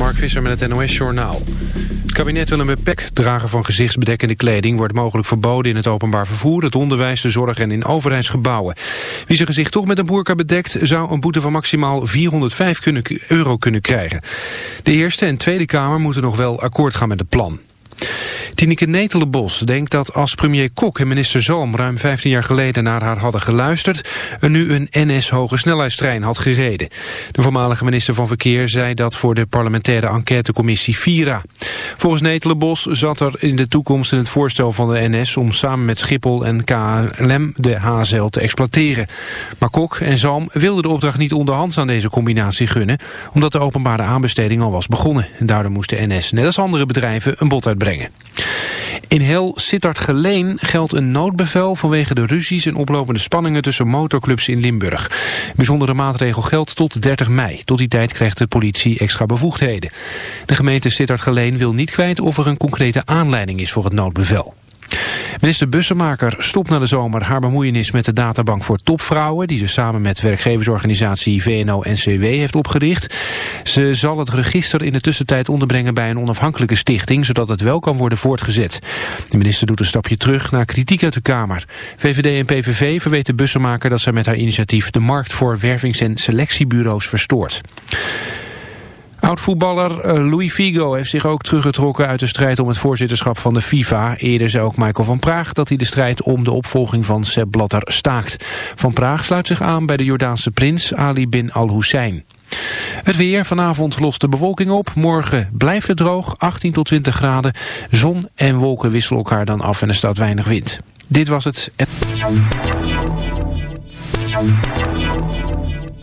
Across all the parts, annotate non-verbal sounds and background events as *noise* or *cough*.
Mark Visser met het NOS Journaal. Het kabinet wil een beperkt dragen van gezichtsbedekkende kleding... wordt mogelijk verboden in het openbaar vervoer, het onderwijs, de zorg en in overheidsgebouwen. Wie zijn gezicht toch met een boerka bedekt... zou een boete van maximaal 405 euro kunnen krijgen. De Eerste en Tweede Kamer moeten nog wel akkoord gaan met het plan. Tineke Netelenbos denkt dat als premier Kok en minister Zoom ruim 15 jaar geleden naar haar hadden geluisterd, er nu een NS-hoge snelheidstrein had gereden. De voormalige minister van Verkeer zei dat voor de parlementaire enquêtecommissie Vira. Volgens Netelenbos zat er in de toekomst in het voorstel van de NS om samen met Schiphol en KLM de HZL te exploiteren. Maar Kok en Zoom wilden de opdracht niet onderhands aan deze combinatie gunnen, omdat de openbare aanbesteding al was begonnen. En daardoor moest de NS, net als andere bedrijven, een bod uitbrengen. In heel Sittard-Geleen geldt een noodbevel vanwege de ruzies en oplopende spanningen tussen motorclubs in Limburg. Bijzondere maatregel geldt tot 30 mei. Tot die tijd krijgt de politie extra bevoegdheden. De gemeente Sittard-Geleen wil niet kwijt of er een concrete aanleiding is voor het noodbevel. Minister Bussemaker stopt na de zomer haar bemoeienis met de databank voor topvrouwen... die ze samen met werkgeversorganisatie VNO-NCW heeft opgericht. Ze zal het register in de tussentijd onderbrengen bij een onafhankelijke stichting... zodat het wel kan worden voortgezet. De minister doet een stapje terug naar kritiek uit de Kamer. VVD en PVV verweten Bussemaker dat zij met haar initiatief... de markt voor wervings- en selectiebureaus verstoort. Oud-voetballer eh, Louis Figo heeft zich ook teruggetrokken uit de strijd om het voorzitterschap van de FIFA. Eerder zei ook Michael van Praag dat hij de strijd om de opvolging van Sepp Blatter staakt. Van Praag sluit zich aan bij de Jordaanse prins Ali bin al-Hussein. Het weer, vanavond lost de bewolking op. Morgen blijft het droog, 18 tot 20 graden. Zon en wolken wisselen elkaar dan af en er staat weinig wind. Dit was het.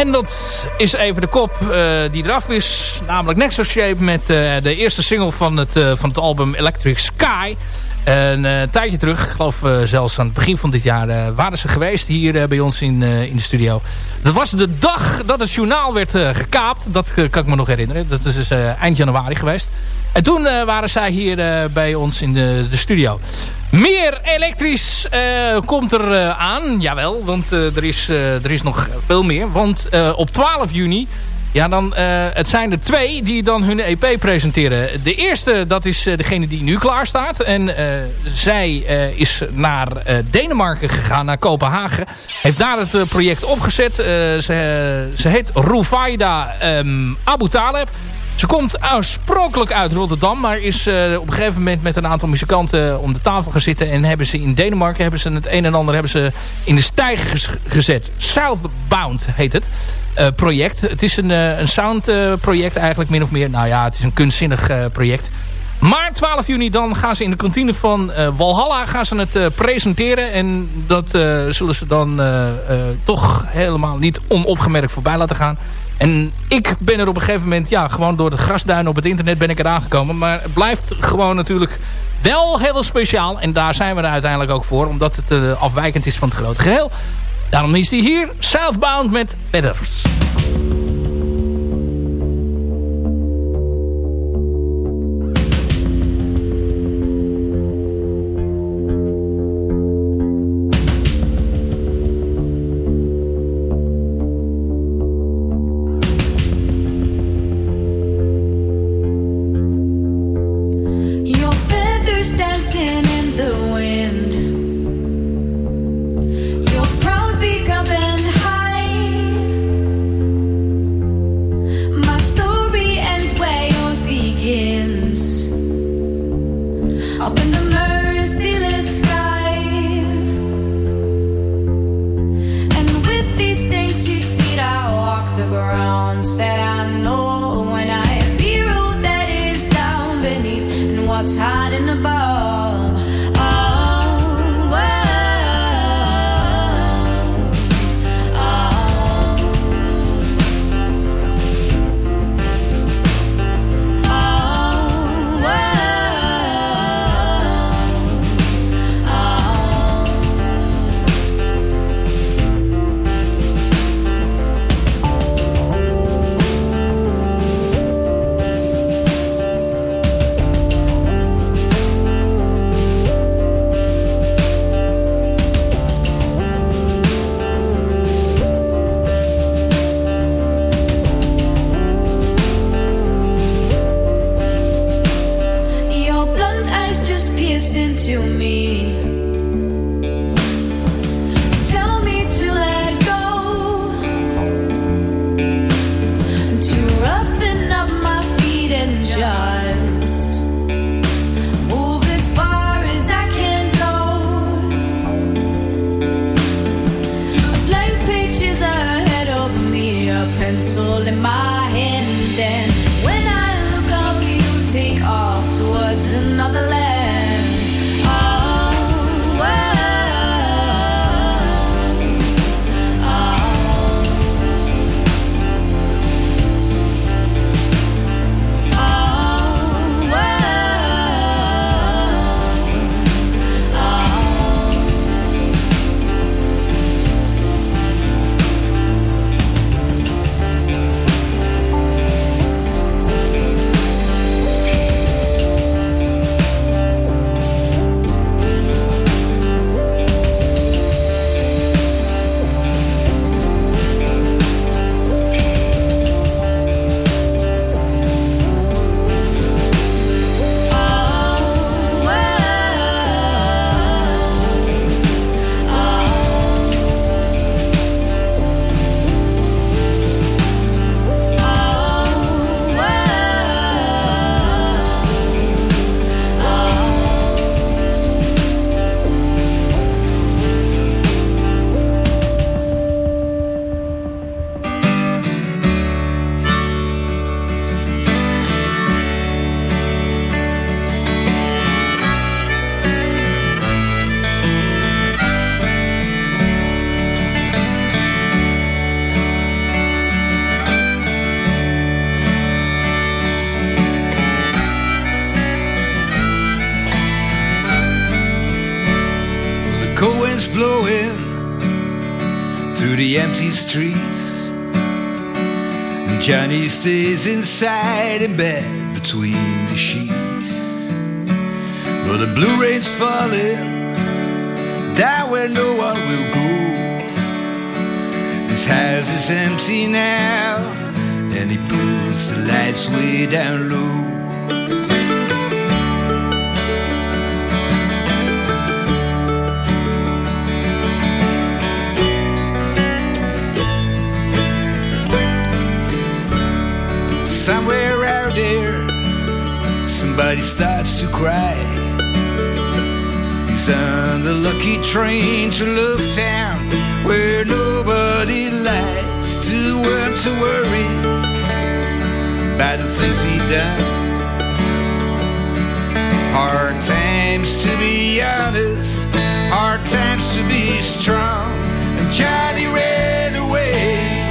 En dat is even de kop die eraf is. Namelijk Nexus Shape met de eerste single van het, van het album Electric Sky. Een tijdje terug, ik geloof zelfs aan het begin van dit jaar... Waren ze geweest hier bij ons in, in de studio. Dat was de dag dat het journaal werd gekaapt. Dat kan ik me nog herinneren. Dat is dus eind januari geweest. En toen waren zij hier bij ons in de, de studio. Meer elektrisch komt er aan. Jawel, want er, is, er is nog veel meer. Want op 12 juni ja, dan, het zijn er twee die dan hun EP presenteren. De eerste, dat is degene die nu klaar staat. En zij is naar Denemarken gegaan, naar Kopenhagen. Heeft daar het project opgezet. ze, ze heet Rufaida um, Abu Taleb. Ze komt oorspronkelijk uit Rotterdam, maar is uh, op een gegeven moment met een aantal muzikanten om de tafel gaan zitten. En hebben ze in Denemarken hebben ze het een en ander hebben ze in de stijger gezet. Southbound heet het uh, project. Het is een, uh, een soundproject eigenlijk min of meer. Nou ja, het is een kunstzinnig project. Maar 12 juni dan gaan ze in de kantine van uh, Walhalla gaan ze het presenteren. En dat zullen ze dan toch helemaal niet onopgemerkt voorbij laten gaan. En ik ben er op een gegeven moment, ja, gewoon door de grasduinen op het internet ben ik er aangekomen. Maar het blijft gewoon natuurlijk wel heel speciaal. En daar zijn we er uiteindelijk ook voor, omdat het afwijkend is van het grote geheel. Daarom is hij hier, Southbound met Feathers. Down where no one will go. His house is empty now, and he puts the lights way down low. Somewhere out there, somebody starts to cry. On the lucky train to Love Town, where nobody likes to work to worry about the things he done. Hard times to be honest, hard times to be strong. And Johnny ran away.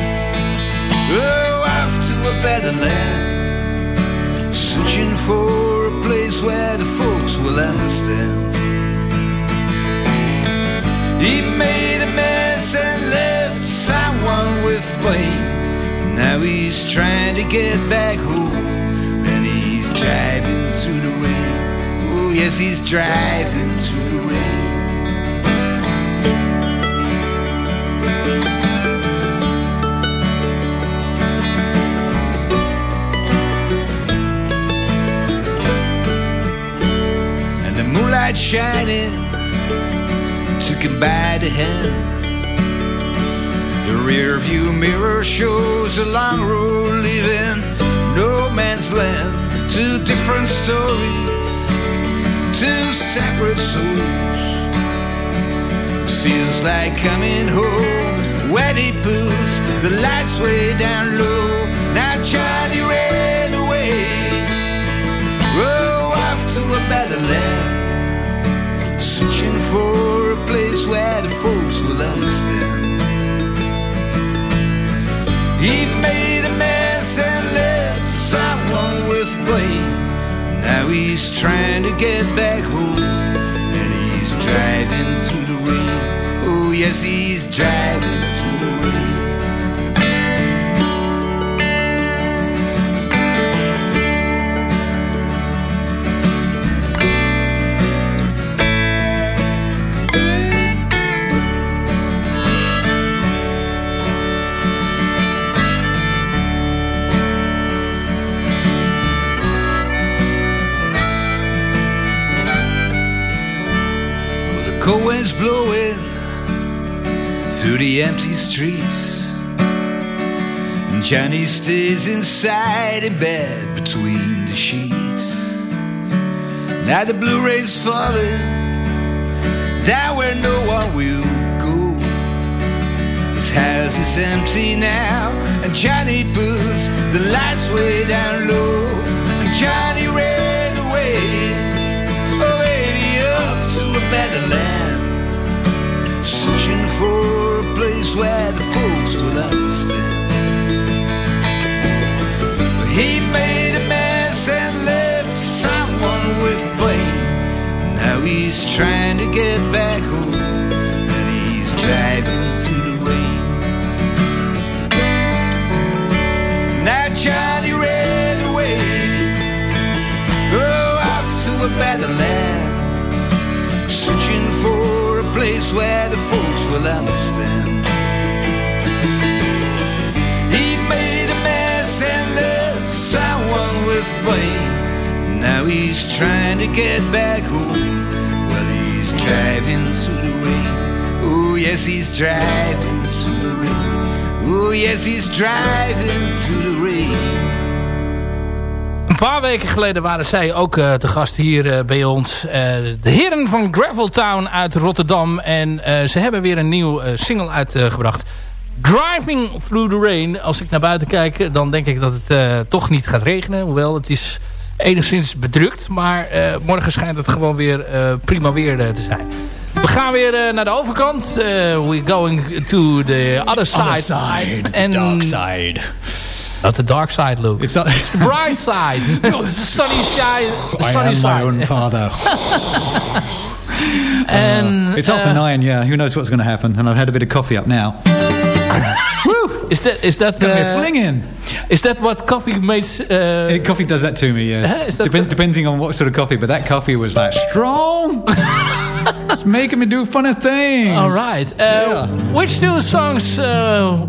Oh, off to a better land Searching for a place where the folks will understand made a mess and left someone with blame Now he's trying to get back home And he's driving through the rain. Oh yes, he's driving through the rain. And the moonlight shining took him the hand. The rear view mirror shows a long road leaving no man's land. Two different stories, two separate souls. Feels like coming home when he puts the lights way down low. Now Johnny get back home, and he's driving through the rain. Oh yes, he's driving winds blowing through the empty streets. And Johnny stays inside in bed between the sheets. Now the blue rays falling down where no one will go. His house is empty now, and Johnny puts the lights way down low. And Johnny ran away, oh baby, off to a better land searching for a place where the folks will understand. He made a mess and left someone with blame. Now he's trying to get back home, and he's driving through the rain. Now Johnny ran away, oh, off to a better land, searching for a place where the folks will understand. He made a mess and left someone with blame. Now he's trying to get back home. Well, he's driving through the rain. Oh, yes, he's driving through the rain. Oh, yes, he's driving through the rain. Een paar weken geleden waren zij ook uh, te gast hier uh, bij ons. Uh, de heren van Graveltown uit Rotterdam. En ze hebben weer een nieuw single uitgebracht. Driving Through the Rain. Als ik naar buiten kijk, dan denk ik dat het toch niet gaat regenen. Hoewel, het is enigszins bedrukt. Maar morgen schijnt het gewoon weer prima weer te zijn. We gaan weer naar de overkant. we're going to the other side. Other side, en, dark side. Not the dark side, Luke. It's, not, it's the bright side. no, *laughs* it's the sunny side. I sunny am side. my own father. *laughs* and, it's after uh, nine, yeah. Who knows what's going to happen? And I've had a bit of coffee up now. *laughs* Is that is that uh, flinging? Is that what coffee makes? Uh, coffee does that to me. Yes, Dep depending on what sort of coffee. But that coffee was like strong. it's making me do funny things. All right. Uh, yeah. Which two songs? Uh,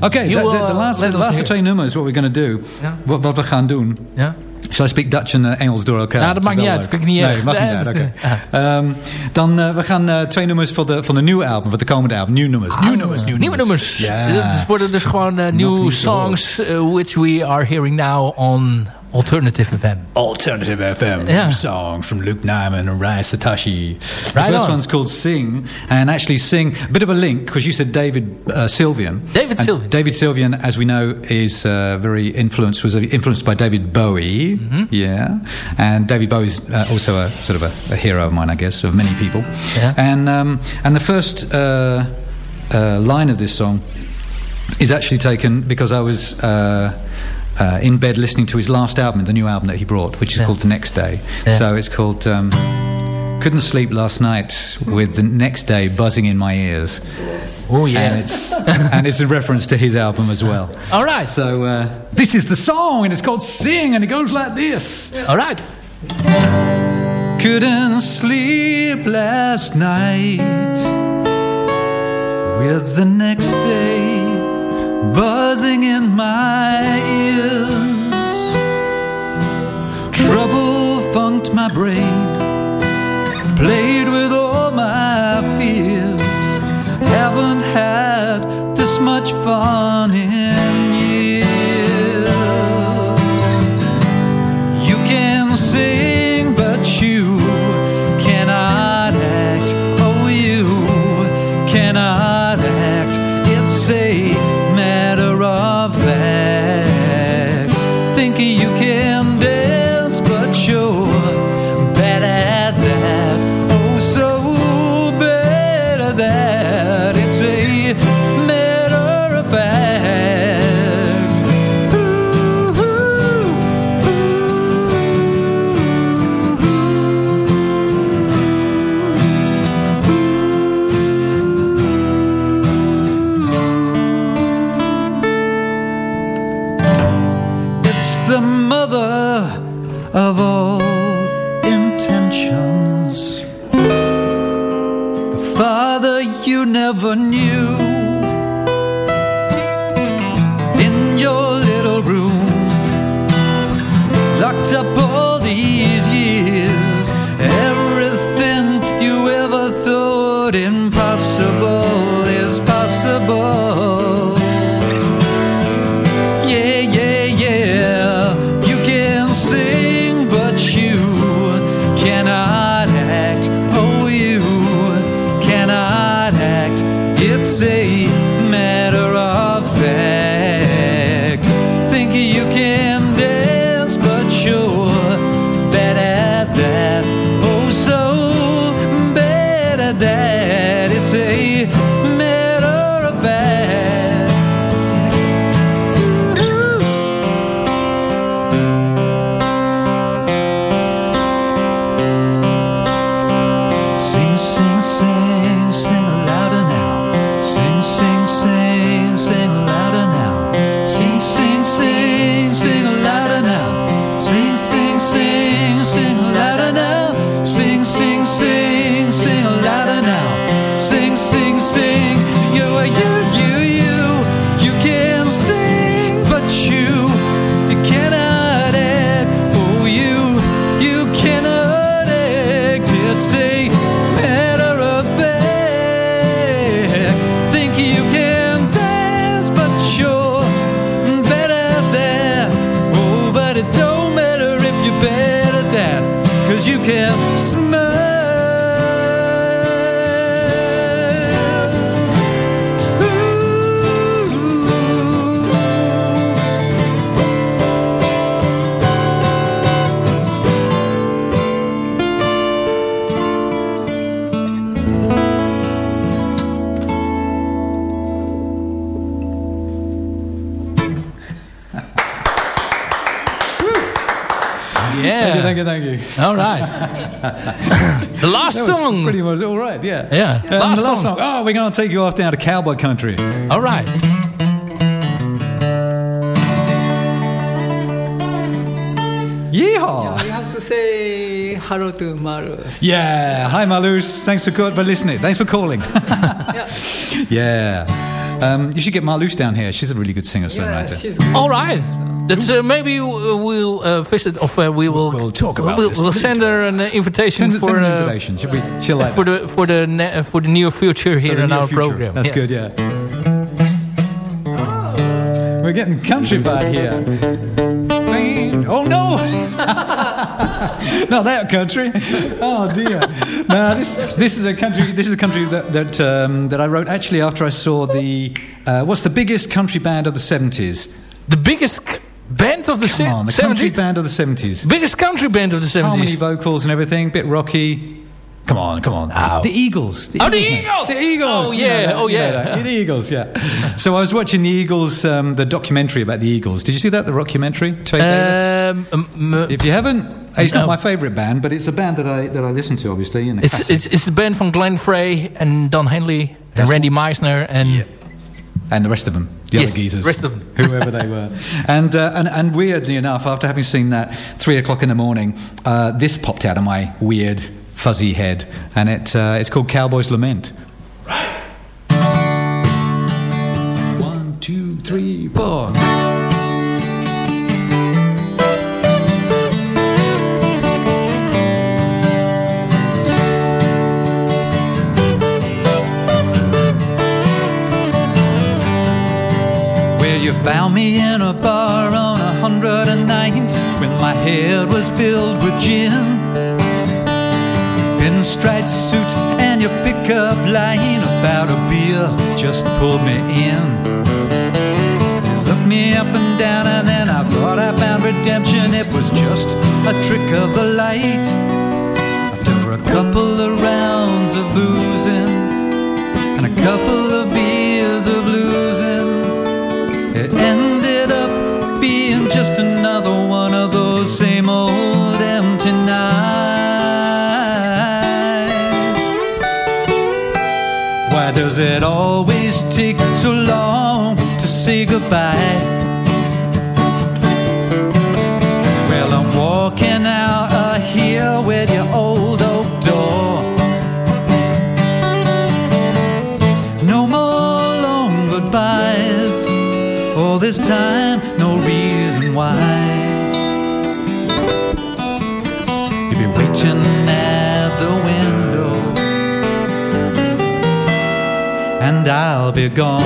okay, the, the, last, the laatste twee nummers. What we're going to do? Ja. Wat, wat we gaan doen? Ja. Shall I speak Dutch en uh, Engels door elkaar? Ja, dat maakt niet uit. Dat vind ik niet nee, mag niet *laughs* uit. Okay. Ja. Um, dan, uh, we gaan uh, twee nummers van de, van de nieuwe album, van de komende album. Nieuwe nummers. Ah, nieuwe nummers. Nieuwe, nummers. Ja. Het worden dus gewoon nieuwe songs which we are hearing now on Alternative FM. Alternative FM. Yeah. Songs from Luke Nyman and Ryan Satoshi. Right the first on. one's called Sing. And actually Sing, a bit of a link, because you said David uh, Sylvian. David and Sylvian. David Sylvian, as we know, is uh, very influenced, was influenced by David Bowie. Mm -hmm. Yeah. And David Bowie's uh, also a sort of a, a, hero of mine, I guess, of many people. Yeah. And, um, and the first uh, uh, line of this song is actually taken because I was... Uh, in bed listening to his last album, the new album that he brought, which is yeah. called The Next Day. Yeah. So it's called um, Couldn't Sleep Last Night with The Next Day buzzing in my ears. Oh, yeah. And it's, *laughs* and it's a reference to his album as well. All right. So uh, this is the song, and it's called Sing, and it goes like this. All right. Couldn't sleep last night with the next day buzzing in my ears. Trouble funked my brain, father you never knew. In your little room, locked up All right. the last That was song. pretty much all right. Yeah. Yeah. Um, Last the last song. song. Oh, we're going to take you off down to cowboy country. All right. Yeehaw! You have to say hello to Maru. Yeah. Hi, Marloes. Thanks for, good for listening. Thanks for calling. *laughs* yeah. Um, you should get Marloes down here. She's a really good singer-songwriter. she's good. All right. That's uh, maybe we'll uh, visit, or uh, we will We'll talk about We'll, this. we'll send her an uh, invitation Send, for send an uh, invitation. She'll, be, she'll like for the for the ne- uh, for the near future here in our future. program. That's Yes. good, yeah. We're getting country bad here. Oh no! *laughs* Not that country. Oh dear. No, this this is a country. This is a country that that um, that I wrote actually after I saw the uh, what's the biggest country band of the seventies? The biggest band of the Come on, the country band of the seventies. Biggest country band of the 70s. Harmony 70s. vocals and everything, bit rocky. Come on, come on. The Eagles. Oh, the. Eagles! The Eagles. Oh, You know yeah, oh, you know yeah. The Eagles, yeah. so I was watching the Eagles, um, the documentary about the Eagles. Did you see that, the documentary? Um, um, if you haven't, it's no. not my favourite band, but it's a band that I that I listen to, obviously. It's, it's it's the band from Glenn Frey and Don Henley and Randy Meisner and and the rest of them, the Yes, other geezers, rest of them. *laughs* whoever they were. And, uh, and and weirdly enough, after having seen that three o'clock in the morning, uh, this popped out of my weird fuzzy head, and it uh, it's called Cowboy's Lament. right. One, two, three, four. You found me in a bar on a 109th when my head was filled with gin. Pinstripe suit and your pickup line about a beer just pulled me in. You looked me up and down, and then I thought I found redemption. It was just a trick of the light. After a couple of rounds of boozing and a couple of beers of losing, ended up being just another one of those same old empty nights. Why does it always take so long to say goodbye? I'll be gone.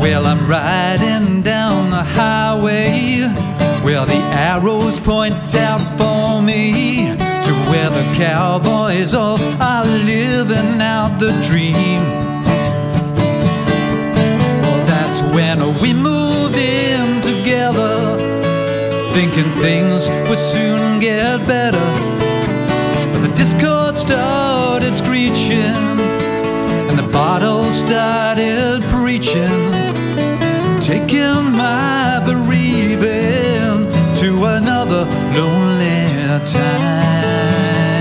Well, I'm riding down the highway where the arrows point out for me to where the cowboys all are living out the dream. When we moved in together, thinking things would soon get better. But the discord started screeching, and the bottle started preaching taking my bereaving to another lonely time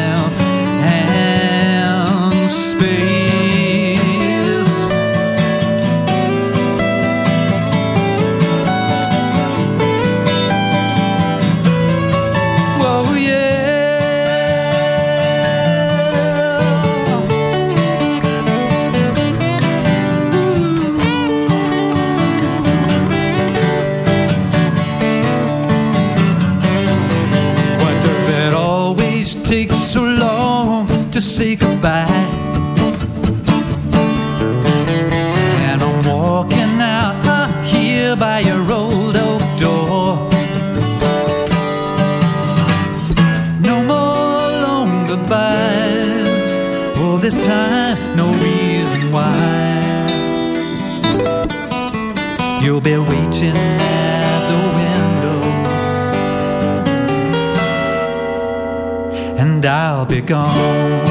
gone.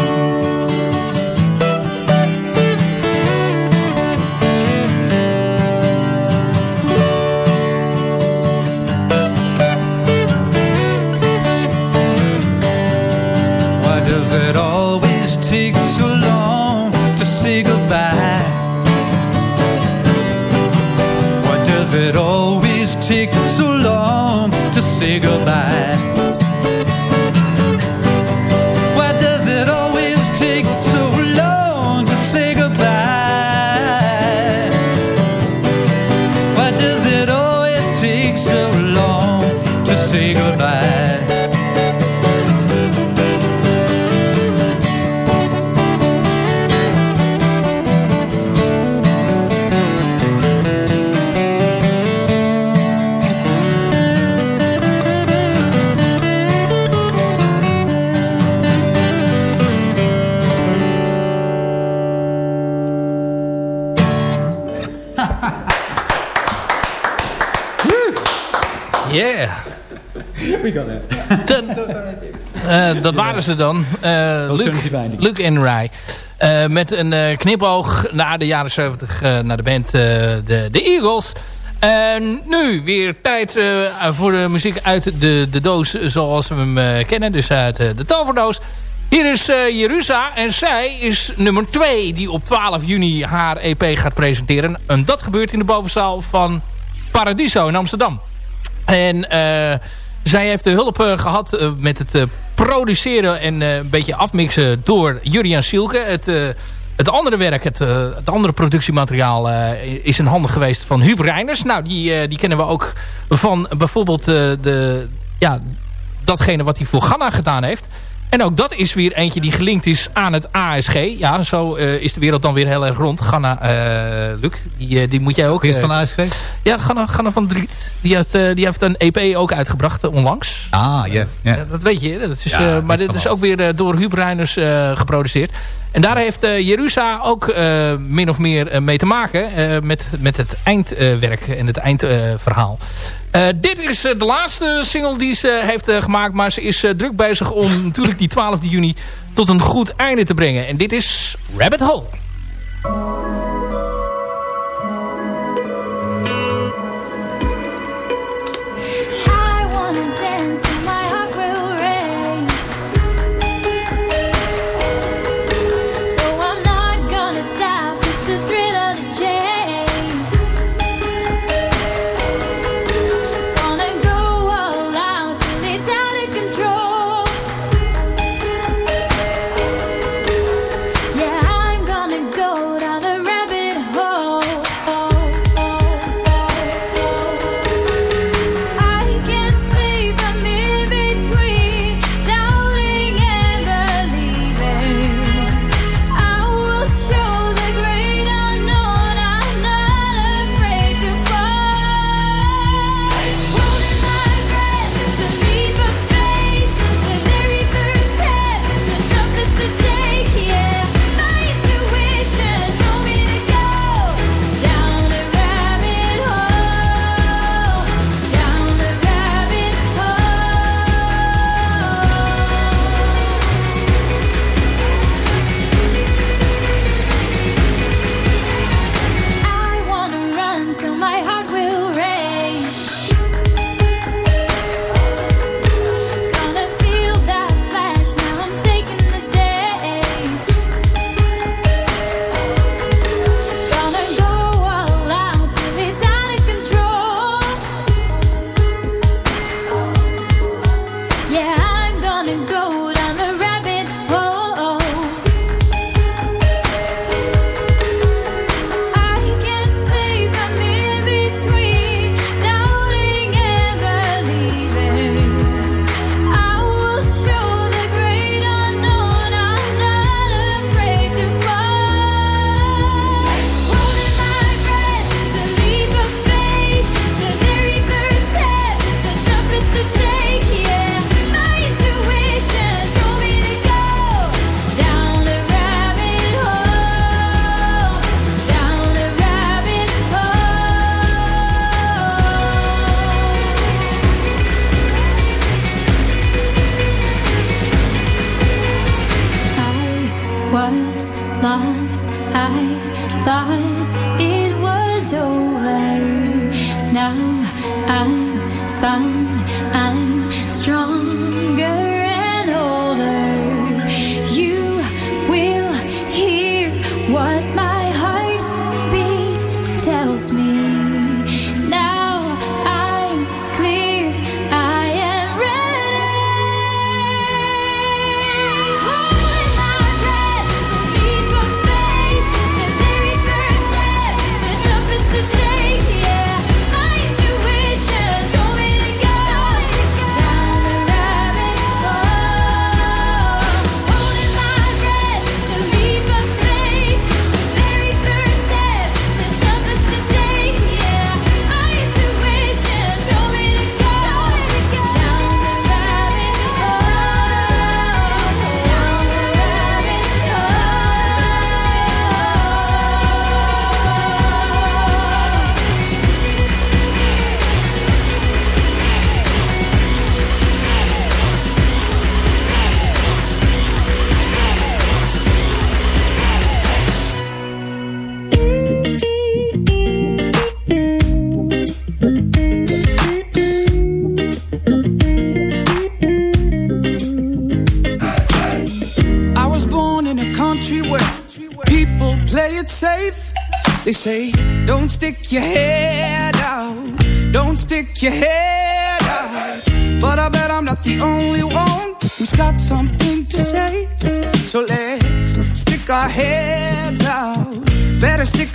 Why does it always take so long to say goodbye? Why does it always take so long to say goodbye? Uh, *laughs* dat waren ze dan. Uh, Luc, Luc en Rai. Uh, met een knipoog naar de jaren 70, naar de band de, de Eagles. En nu weer tijd voor de muziek uit de, de doos zoals we hem kennen. Dus uit de toverdoos. Hier is Jerusa en zij is nummer 2 die op 12 juni haar EP gaat presenteren. En dat gebeurt in de bovenzaal van Paradiso in Amsterdam. En... Zij heeft de hulp uh, gehad uh, met het uh, produceren en een beetje afmixen door Jurian Sielke. Het, het andere werk, het, het andere productiemateriaal is in handen geweest van Huub Reiners. Nou, die, die kennen we ook van bijvoorbeeld de, ja, datgene wat hij voor Ghana gedaan heeft. En ook dat is weer eentje die gelinkt is aan het ASG. Ja, zo uh, is de wereld dan weer heel erg rond. Ganna, uh, Luc, die, uh, die moet jij ook... Is van ASG? Ja, Ganna, Ganna van Driet. Die heeft, die heeft een EP ook uitgebracht onlangs. Ah, ja. Yeah, dat weet je. Dat is, ja, maar dit is ook weer door Huub Reiners geproduceerd. En daar heeft uh, Jerusa ook uh, min of meer uh, mee te maken. met, met het eindwerk en het eindverhaal. dit is de laatste single die ze heeft gemaakt. Maar ze is druk bezig om *laughs* natuurlijk die 12 juni tot een goed einde te brengen. En dit is Rabbit Hole.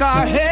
Our heads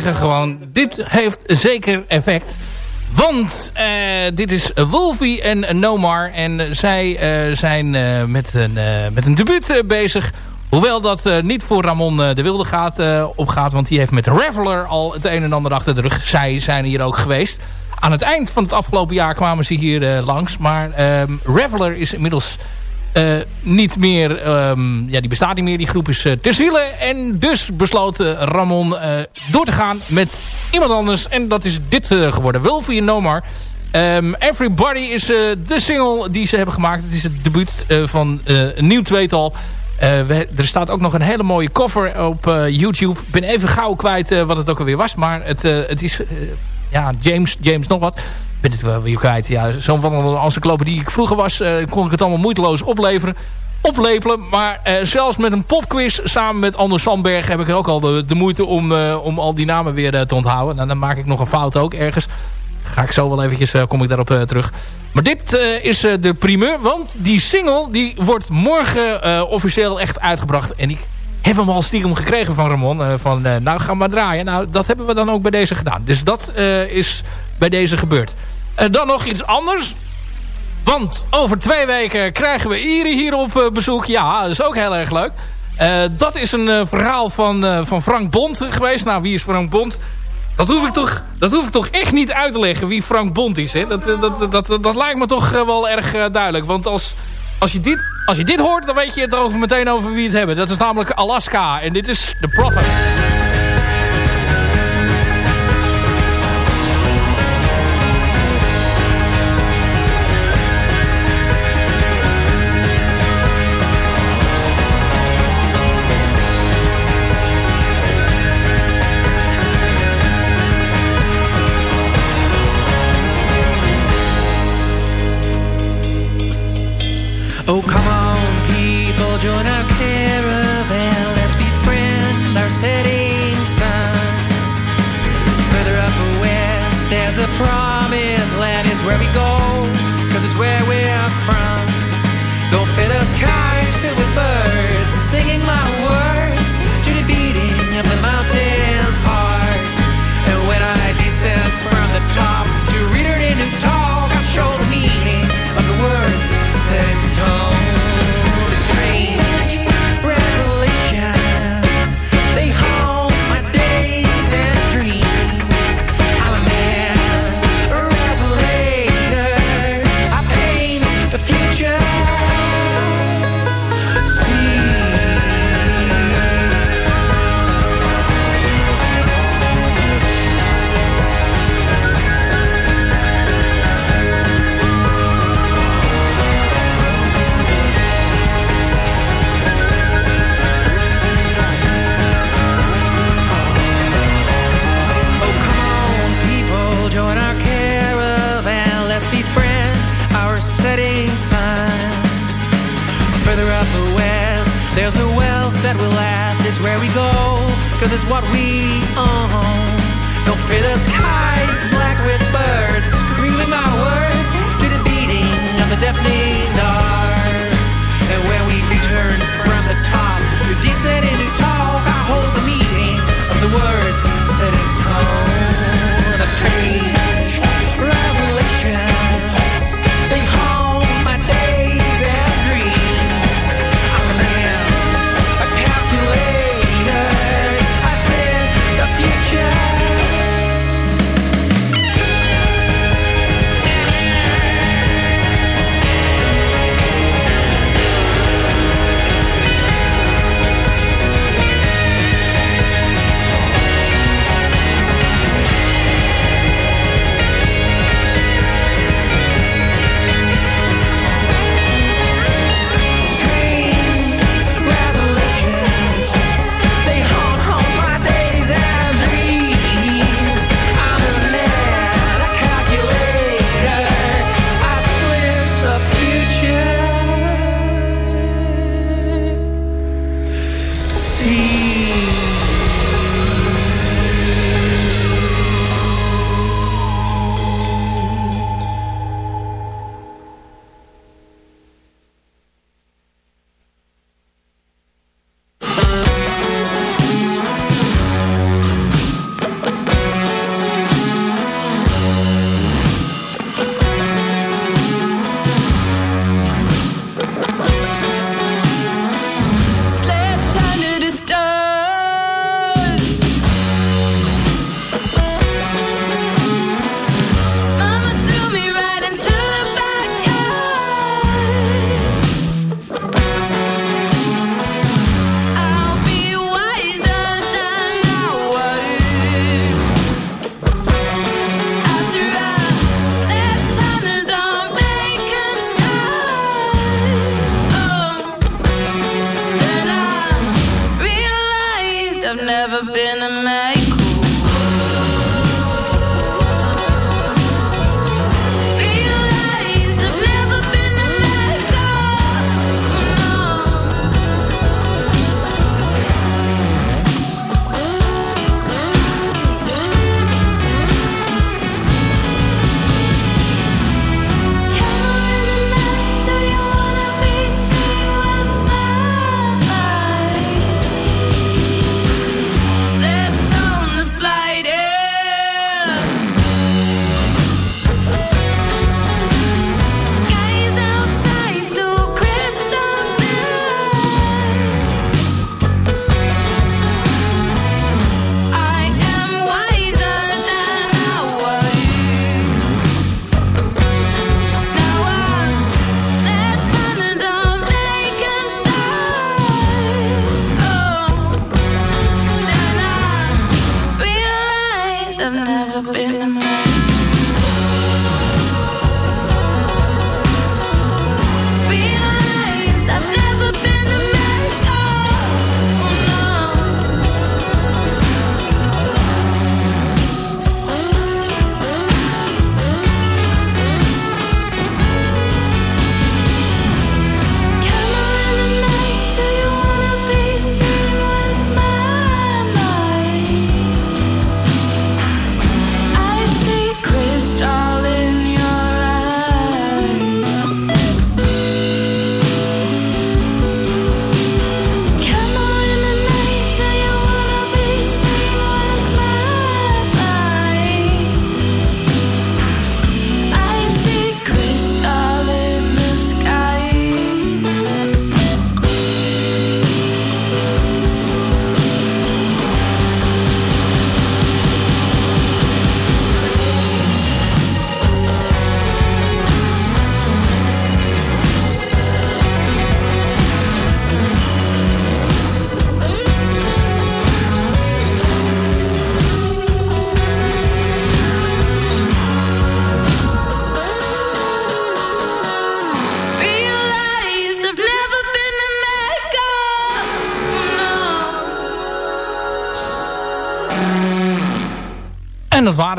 zeggen gewoon, dit heeft zeker effect. Want uh, dit is Wolfie en Nomar. En zij uh, zijn uh, met, een, met een debuut bezig. Hoewel dat niet voor Ramon de Wilde gaat, opgaat. Want die heeft met Reveler al het een en ander achter de rug. Zij zijn hier ook geweest. Aan het eind van het afgelopen jaar kwamen ze hier langs. Maar ehm, Reveler is inmiddels uh, niet meer, um, ja, die bestaat niet meer. Die groep is uh, ter ziele. En dus besloot Ramon door te gaan met iemand anders. En dat is dit geworden. Wolfie No Nomar. Um, Everybody is de single die ze hebben gemaakt. Het is het debuut van een nieuw tweetal. We, er staat ook nog een hele mooie cover op YouTube. Ik ben even gauw kwijt wat het ook alweer was. Maar het, het is ja, James, James nog wat. Ben het wel weer kwijt. Ja, Zo'n wandelende die ik vroeger was, kon ik het allemaal moeiteloos opleveren oplepelen. Maar uh, zelfs met een popquiz samen met Anders Sandberg... heb ik ook al de, de moeite om, uh, om al die namen weer te onthouden. Nou, dan maak ik nog een fout ook ergens. Ga ik zo wel eventjes, kom ik daarop terug. Maar dit is de primeur, want die single die wordt morgen officieel echt uitgebracht. En ik heb hem al stiekem gekregen van Ramon. van, nou, ga maar draaien. Nou, dat hebben we dan ook bij deze gedaan. Dus dat is bij deze gebeurd. Dan nog iets anders. Want over twee weken krijgen we Iri hier op eh, bezoek. Ja, dat is ook heel erg leuk. Uh, dat is een verhaal van, van Frank Bond geweest. Nou, wie is Frank Bond? Dat hoef ik toch, dat hoef ik toch echt niet uit te leggen wie Frank Bond is. Hè? Dat, dat, dat, dat, lijkt me toch wel erg duidelijk. Want als, als, je dit, als je dit hoort, dan weet je het over, meteen over wie het hebben. Dat is namelijk Alaska. En dit is The Prophet. Oh, come on, people, join our caravan. Let's befriend our setting sun. Further up west, there's the promised land. Is where we go, cause it's where we're from. Don't fill the skies filled with birds, singing my words to the beating of the mountain's heart. And when I descend from the top cause it's what we own. Don't fit the skies, black with birds, screaming my words to the beating of the deafening dark. And when we return from the top to descend into.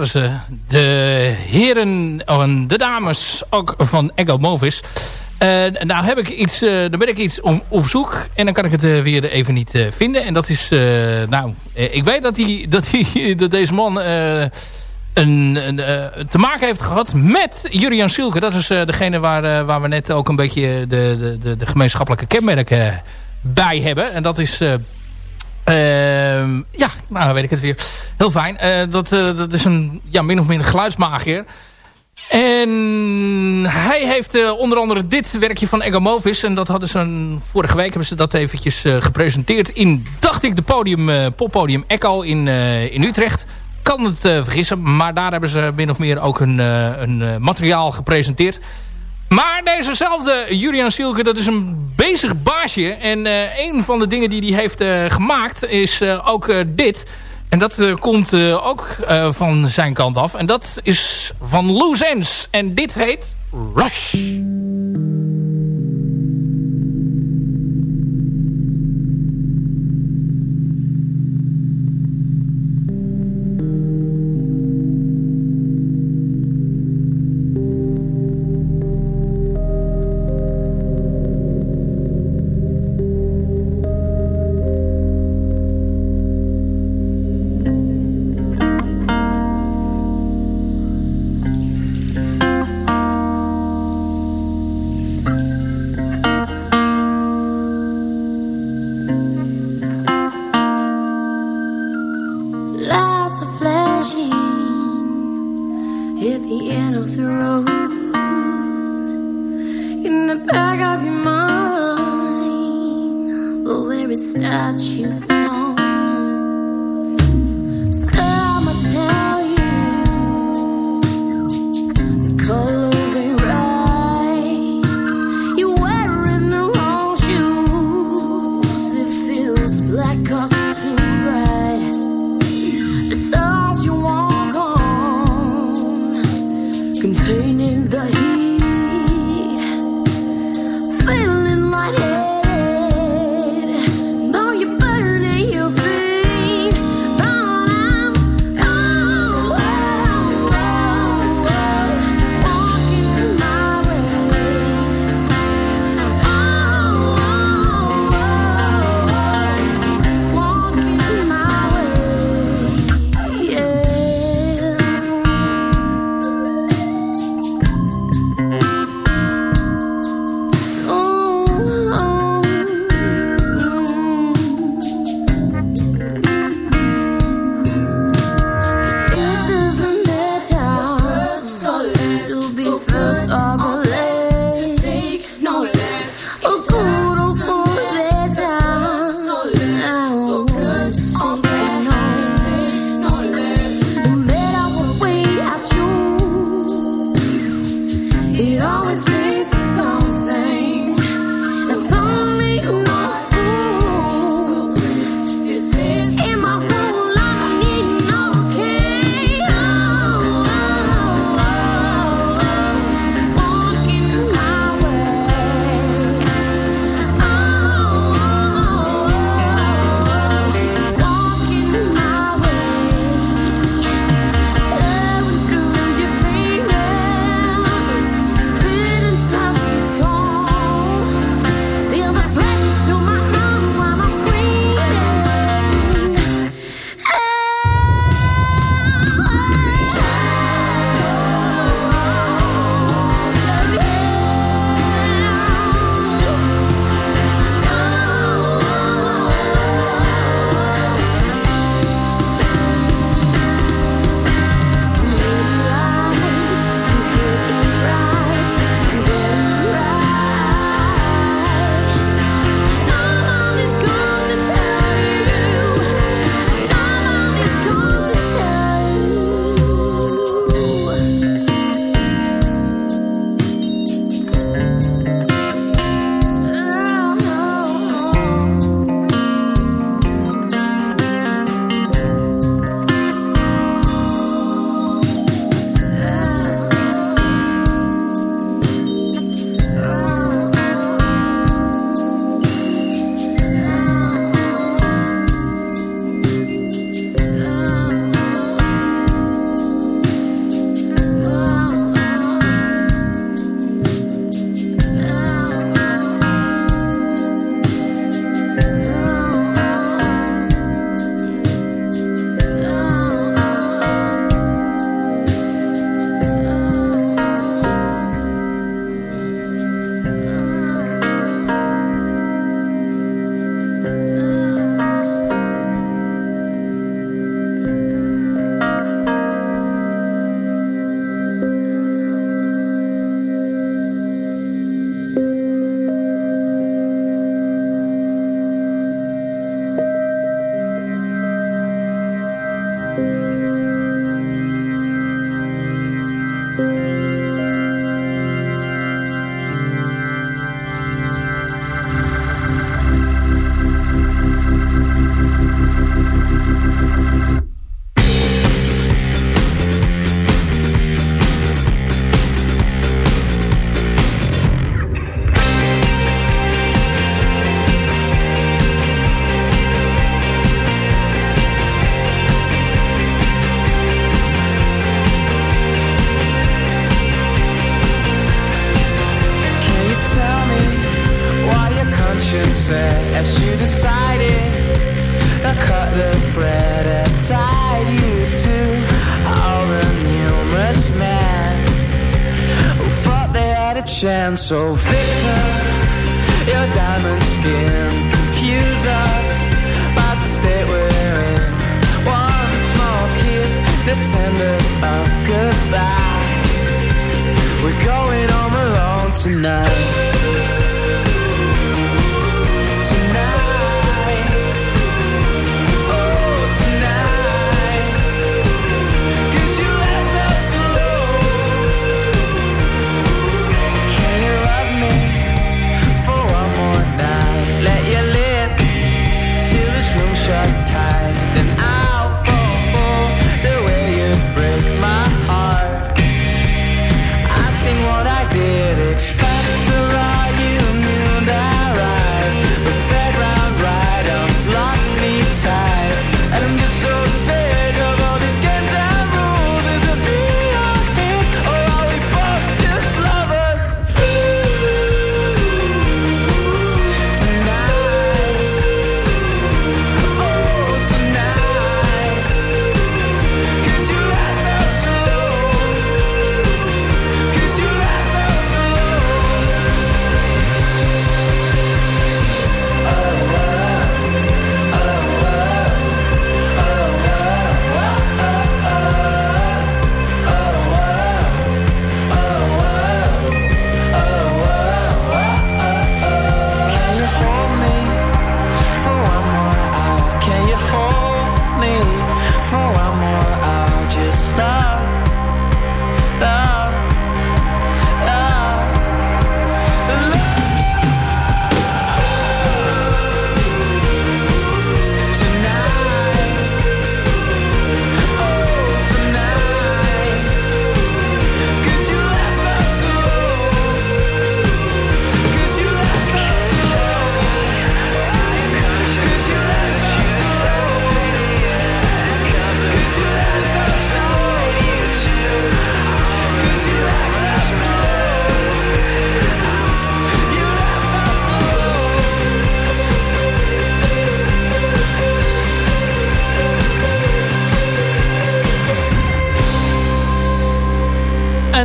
Ze. De heren en de dames ook van Ego Movis. En nou heb ik iets, dan ben ik iets op zoek. En dan kan ik het weer even niet vinden. En dat is, nou, ik weet dat, die, *laughs* dat, die, dat deze man een, een te maken heeft gehad met Jurian Silke. Dat is degene waar, waar we net ook een beetje de, de, de, gemeenschappelijke kenmerken bij hebben. En dat is... Uh, ja, nou weet ik het weer. Heel fijn. Uh, dat, uh, dat is een ja, min of meer geluidsmagier. En hij heeft uh, onder andere dit werkje van Ego Movis. En dat hadden ze een, vorige week hebben ze dat eventjes gepresenteerd in, dacht ik, de podium, poppodium Echo in, in Utrecht. Kan het vergissen, maar daar hebben ze min of meer ook een, een materiaal gepresenteerd. Maar dezezelfde Julian Silke, dat is een bezig baasje. En uh, een van de dingen die hij heeft uh, gemaakt is uh, ook dit. En dat komt ook van zijn kant af. En dat is van Loose Ends. En dit heet Rush.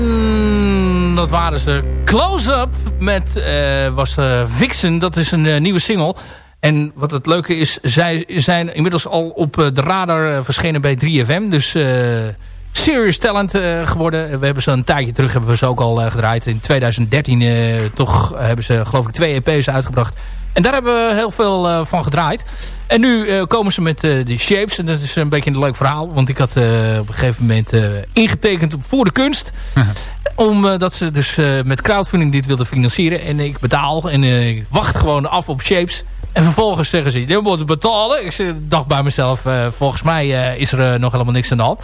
En dat waren ze. Close-up met eh, was eh, Vixen. Dat is een eh, nieuwe single. En wat het leuke is, zij zijn inmiddels al op de radar verschenen bij 3FM. Dus serious talent geworden. We hebben ze een tijdje terug hebben we ze ook al gedraaid. In 2013 eh, toch hebben ze geloof ik twee EP's uitgebracht. En daar hebben we heel veel eh, van gedraaid. En nu eh, komen ze met eh, de Shapes. En dat is een beetje een leuk verhaal. Want ik had op een gegeven moment ingetekend voor de kunst. *laughs* Omdat ze dus met crowdfunding dit wilden financieren. En ik betaal. En ik wacht gewoon af op Shapes. En vervolgens zeggen ze, je moet betalen. Ik dacht bij mezelf, volgens mij is er nog helemaal niks aan de hand.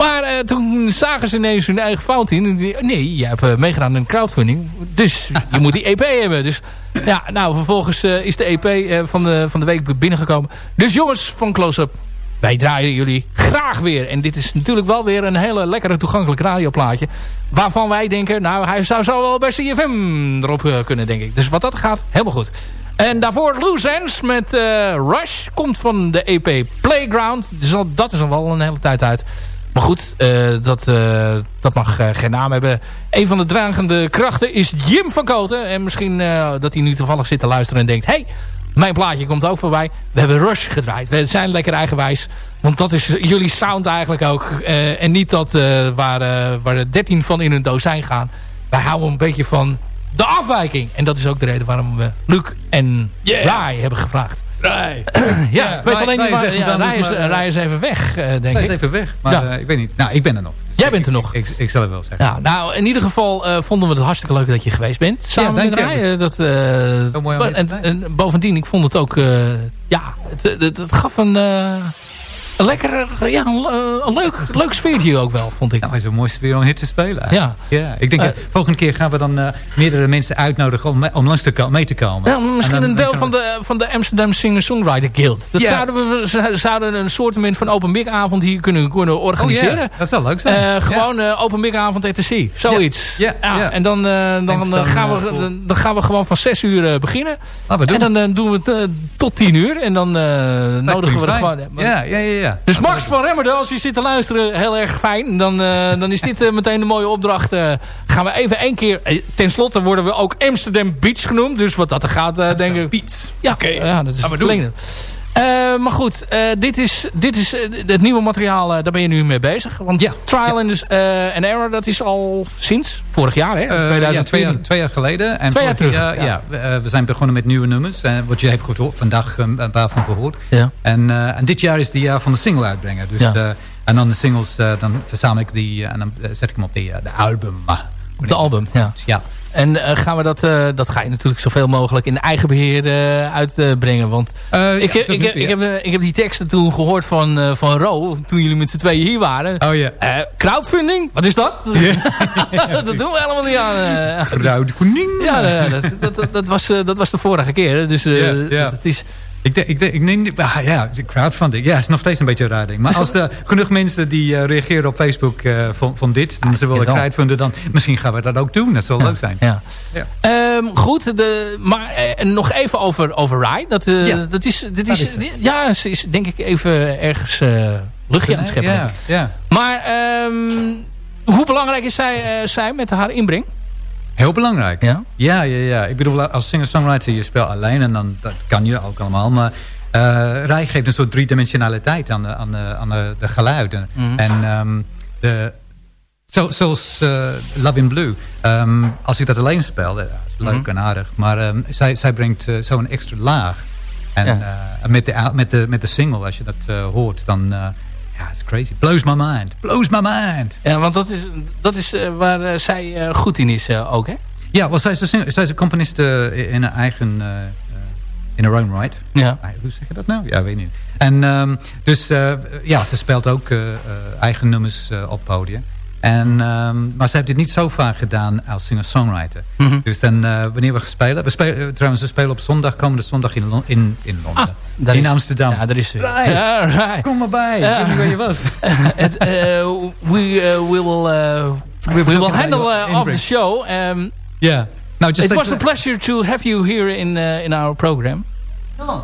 Maar eh, toen zagen ze ineens hun eigen fout in. Nee, jij hebt eh, meegedaan in crowdfunding. Dus je moet die EP hebben. Dus ja, nou, vervolgens eh, is de EP van, de, van de week binnengekomen. Dus jongens van Close-Up, wij draaien jullie graag weer. En dit is natuurlijk wel weer een hele lekkere toegankelijk radioplaatje. Waarvan wij denken, nou, hij zou zo wel bij CFM erop kunnen, denk ik. Dus wat dat gaat, helemaal goed. En daarvoor Loose Ends met Rush. Komt van de EP Playground. Dus dat is al wel een hele tijd uit. Maar goed, eh, dat, eh, dat mag eh, geen naam hebben. Een van de dragende krachten is Jim van Koten. En misschien dat hij nu toevallig zit te luisteren en denkt... Hey, mijn plaatje komt ook voorbij. We hebben Rush gedraaid. We zijn lekker eigenwijs. Want dat is jullie sound eigenlijk ook. En niet dat waar, waar er 13 van in een dozijn gaan. Wij houden een beetje van de afwijking. En dat is ook de reden waarom we Luc en Rai hebben gevraagd. *clears throat* Ja, ik weet alleen niet Rai is waar. even Ja, is, maar, eh, Rai is even weg, eh, denk Hij is ik. even weg. Maar Ja. eh, ik weet niet. Nou, ik ben er nog. Jij ik- bent er nog. Ik, ik, ik zal het wel zeggen. Ja, nou, in ieder geval eh, vonden we het hartstikke leuk dat je geweest bent. Samen dank met Dat, eh, Zo mooi en, bovendien, ik vond het ook... eh, ja, het, het, het gaf een, eh, Een lekker, ja, een, een leuk, leuk sfeertje ook wel, vond ik. Nou, het is een mooi sfeer om hier te spelen. Ja. ja. Ik denk, Uh, dat volgende keer gaan we dan uh, meerdere mensen uitnodigen om, om langs te ko mee te komen. Ja, misschien dan, een deel van de, van de Amsterdam Singer-Songwriter Guild. Dat Ja. zouden we zouden een soort van open mic avond hier kunnen, kunnen organiseren. Oh, ja. Dat zou leuk zijn. Uh, gewoon open mic avond ETC. Zoiets. Ja. Ja. En dan, dan, dan, gaan we, cool. dan gaan we gewoon van 6 uur beginnen. Laten we doen. En dan doen we het tot 10 uur. En dan nodigen we er gewoon... Ja, ja, ja. Ja. Dus Max van Remmerde, als je zit te luisteren, heel erg fijn. Dan, dan is dit meteen een mooie opdracht. gaan we even één keer... Ten slotte worden we ook Amsterdam Beach genoemd. Dus wat dat er gaat, denk ik... Beats. Ja, okay. ja, dat is verlengend. Uh, maar goed, uh, dit is, dit is uh, het nieuwe materiaal, daar ben je nu mee bezig. Want ja. Trial and, and Error, dat is al sinds vorig jaar, hè? 2000, ja, twee, jaar, twee jaar geleden. En twee jaar terug. Jaar, ja. we zijn begonnen met nieuwe nummers. wat je hebt gehoord, vandaag een paar van gehoord. Ja. En, en dit jaar is het jaar van de single uitbrengen. Dus, ja. en dan de singles, dan verzamel ik die en dan zet ik hem op de, de album. Op de album, ja. ja. En uh, gaan we dat, uh, dat ga je natuurlijk zoveel mogelijk in eigen beheer uh, uitbrengen. Want ik, ja, ik, ik, heb, ik heb die teksten toen gehoord van, van Ro, toen jullie met z'n tweeën hier waren. Oh ja. crowdfunding, wat is dat? *laughs* dat doen we helemaal niet aan. crowdfunding? Ja, dat, dat, dat, was, dat was de vorige keer. Dus het is... Ik, denk, ik, denk, ik neem, ah, ja, crowdfunding. Ja, is nog steeds een beetje een raar ding. Maar als er *laughs* genoeg mensen die uh, reageren op Facebook uh, van, van dit, dan ze willen crowdfunden, dan misschien gaan we dat ook doen. Dat zal ja, leuk zijn. Ja. ja. Um, goed, de, maar uh, nog even over, over Rai. Dat, ja. dat is, dit is, is ja, ze is denk ik even ergens luchtje aan het scheppen. Ja, ja. Maar um, hoe belangrijk is zij, zij met haar inbreng? Heel belangrijk. Ja? Ja, ja, ja. Ik bedoel, als singer-songwriter, je speelt alleen en dan dat kan je ook allemaal. Maar uh, Rij geeft een soort driedimensionaliteit aan de, aan de, aan de, de geluiden. Mhm. Mm. En um, de, zo, zoals uh, Love in Blue. Um, als ik dat alleen speel, dat is leuk Mhm. mm en aardig. Maar um, zij, zij brengt uh, zo'n extra laag. En Ja. met, de, met, de, met de single, als je dat hoort, dan... Ja, it's crazy. Blows my mind. Blows my mind. Ja, want dat is, dat is uh, waar uh, zij uh, goed in is ook, hè? Ja, wel, zij is de, zij is de componist in haar eigen... in her own right. Ja. Hoe zeg je dat nou? Ja, weet niet. En um, dus ja, ze speelt ook eigen nummers op podium. En, um, maar ze heeft dit niet zo vaak gedaan als singer-songwriter. Mm -hmm. Dus dan, uh, wanneer we spelen... We spelen trouwens, we spelen op zondag, komende zondag in, Lon in, in Londen. Ah, in is, Amsterdam. Ja, daar is ze. Right. Ja, right. Kom maar bij. Ik weet niet waar je was. *laughs* Het, we, we will, we will handle off the show. Um, yeah. Nou, just it like was a pleasure to have you here in, in our program. Oh.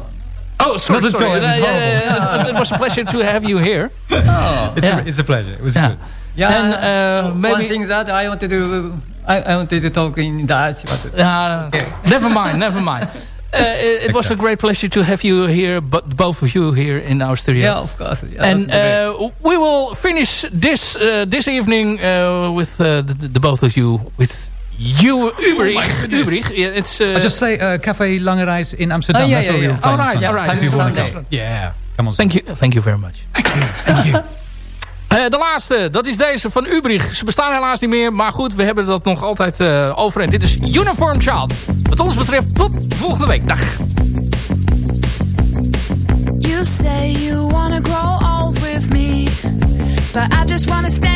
Oh, sorry, Not sorry. all. Uh, yeah, yeah, yeah. It was a pleasure to have you here. Oh. *laughs* It's, Yeah. a, it's a pleasure. It was Yeah. good. Yeah. And, uh, maybe- one thing that I wanted to I, I wanted to talk in Dutch, but Uh, never mind, never mind. Uh, *laughs* it, it was a great pleasure to have you here, but both of you here in our studio. yeah, of course. Yeah, and uh, we will finish this uh, this evening uh, with uh, the, the both of you with you Ubrich. Ubrich. Yeah, it's uh, I just say uh, Café Lange Reis in Amsterdam. Oh, yeah, That's where yeah, we yeah. were playing All right, all right. Yeah, come on. thank you, thank you very much. Thank you, thank you. *laughs* Uh, de laatste, dat is deze van Ubrich. Ze bestaan helaas niet meer, maar goed, we hebben dat nog altijd uh, over. En dit is Uniform Child. Wat ons betreft, tot volgende week. Dag. You say you grow with me, but I just stay